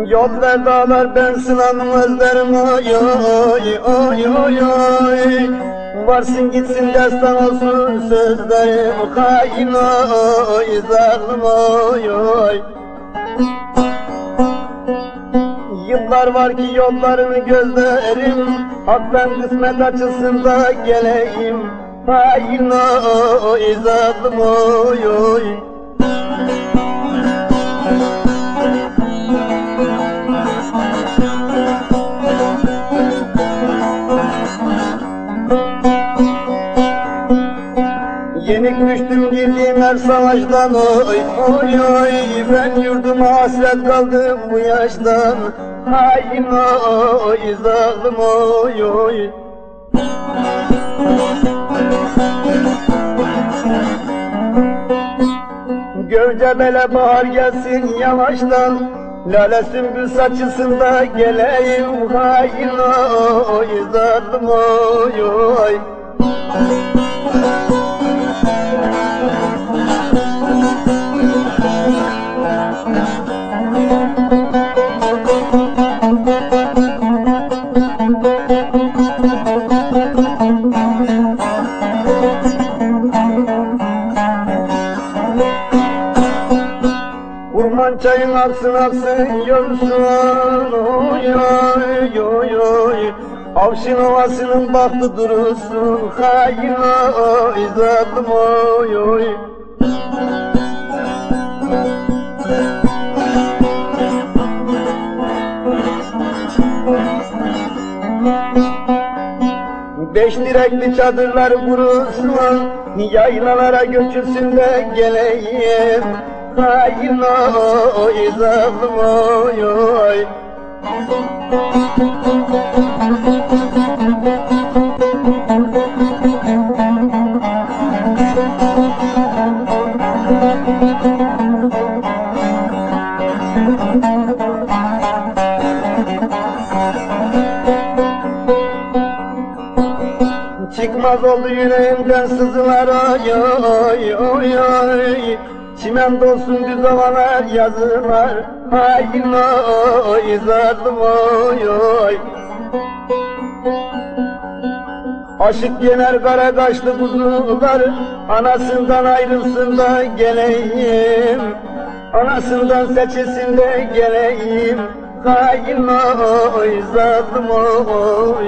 Yol ve dağlar ben sınanım özlerim oy oy oy oy oy. Varsın gitsin destan olsun sözlerim hain oy zalim oy oy. Yıllar var ki yollarını gözlerim Haktan kısmet açılsın da geleyim. Hain oy zalim oy oy Yenik düştüm girdiğim her savaştan oy oy oy. Ben yurduma hasret kaldım bu yaştan. Hain oy zalim oy oy. Gövdemele bahar gelsin yavaştan Lale sümbül saçısında geleyim Hain oy zalim oy oy. Urman çayın aksın aksın yorsun oy oy oy oy. Avşin ovasının baktı durursun hain oy zalim oy oy. Beş direkli çadırlar kurulsun Yaylalara göçülsün de geleyim Hain oy zalim oy oy Çıkmaz oldu yüreğimden sızılar oy oy oy oy Çimen dolsun düz havalar yazılar Hain oy zalim oy oy. Aşık yener kara kaşlı kuzular. Anasından ayrılsın da geleyim. Anasından seçilsin de geleyim. Hain oy zalim oy.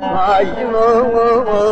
Hain oy